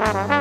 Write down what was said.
Bye.